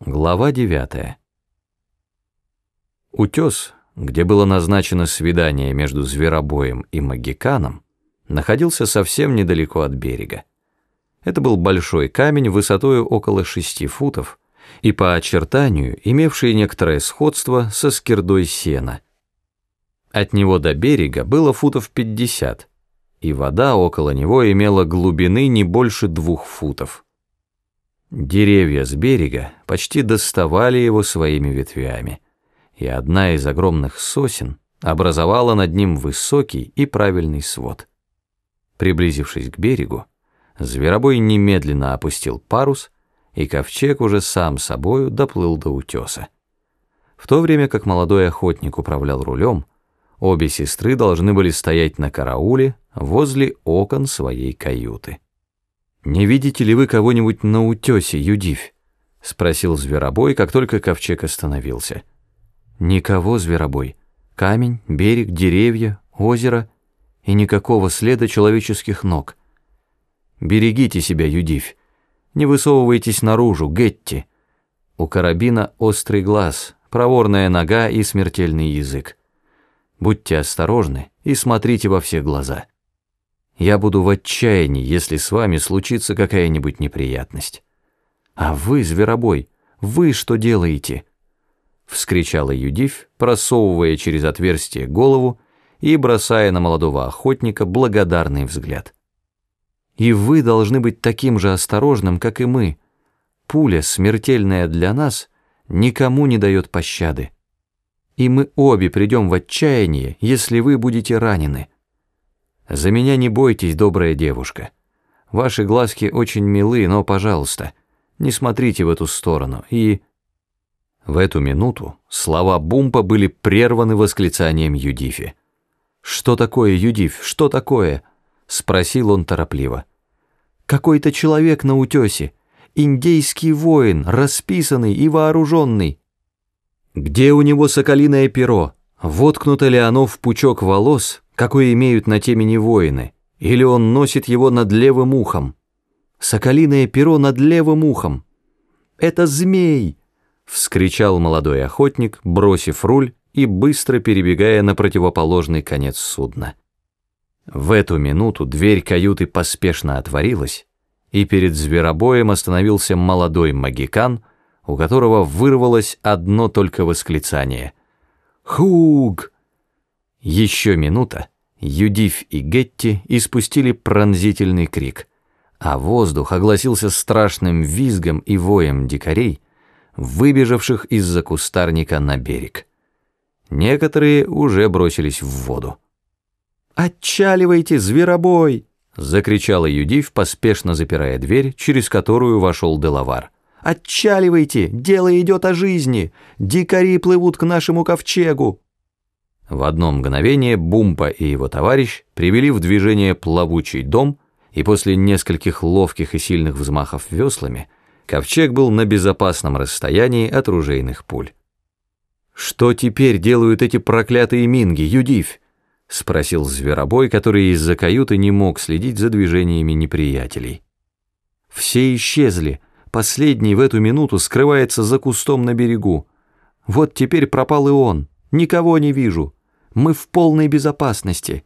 Глава 9. Утес, где было назначено свидание между Зверобоем и Магиканом, находился совсем недалеко от берега. Это был большой камень высотой около шести футов и по очертанию имевший некоторое сходство со скирдой сена. От него до берега было футов пятьдесят, и вода около него имела глубины не больше двух футов. Деревья с берега почти доставали его своими ветвями, и одна из огромных сосен образовала над ним высокий и правильный свод. Приблизившись к берегу, зверобой немедленно опустил парус, и ковчег уже сам собою доплыл до утеса. В то время как молодой охотник управлял рулем, обе сестры должны были стоять на карауле возле окон своей каюты. «Не видите ли вы кого-нибудь на утёсе, Юдивь?» — спросил Зверобой, как только ковчег остановился. «Никого, Зверобой. Камень, берег, деревья, озеро и никакого следа человеческих ног. Берегите себя, Юдивь. Не высовывайтесь наружу, Гетти. У карабина острый глаз, проворная нога и смертельный язык. Будьте осторожны и смотрите во все глаза». Я буду в отчаянии, если с вами случится какая-нибудь неприятность. А вы, зверобой, вы что делаете? Вскричала Юдивь, просовывая через отверстие голову и бросая на молодого охотника благодарный взгляд. И вы должны быть таким же осторожным, как и мы. Пуля, смертельная для нас, никому не дает пощады. И мы обе придем в отчаяние, если вы будете ранены. За меня не бойтесь, добрая девушка. Ваши глазки очень милы, но, пожалуйста, не смотрите в эту сторону. И в эту минуту слова Бумпа были прерваны восклицанием Юдифи. «Что такое, Юдиф, что такое?» — спросил он торопливо. «Какой-то человек на утесе, индейский воин, расписанный и вооруженный. Где у него соколиное перо? Воткнуто ли оно в пучок волос, какой имеют на темени воины, или он носит его над левым ухом. Соколиное перо над левым ухом. «Это змей!» — вскричал молодой охотник, бросив руль и быстро перебегая на противоположный конец судна. В эту минуту дверь каюты поспешно отворилась, и перед зверобоем остановился молодой магикан, у которого вырвалось одно только восклицание. «Хуг!» Еще минута, Юдив и Гетти испустили пронзительный крик, а воздух огласился страшным визгом и воем дикарей, выбежавших из-за кустарника на берег. Некоторые уже бросились в воду. «Отчаливайте, зверобой!» — закричала Юдив, поспешно запирая дверь, через которую вошел Делавар. «Отчаливайте! Дело идет о жизни! Дикари плывут к нашему ковчегу!» В одно мгновение Бумпа и его товарищ привели в движение плавучий дом, и после нескольких ловких и сильных взмахов веслами ковчег был на безопасном расстоянии от ружейных пуль. «Что теперь делают эти проклятые минги, Юдивь?» — спросил зверобой, который из-за каюты не мог следить за движениями неприятелей. «Все исчезли. Последний в эту минуту скрывается за кустом на берегу. Вот теперь пропал и он. Никого не вижу. Мы в полной безопасности.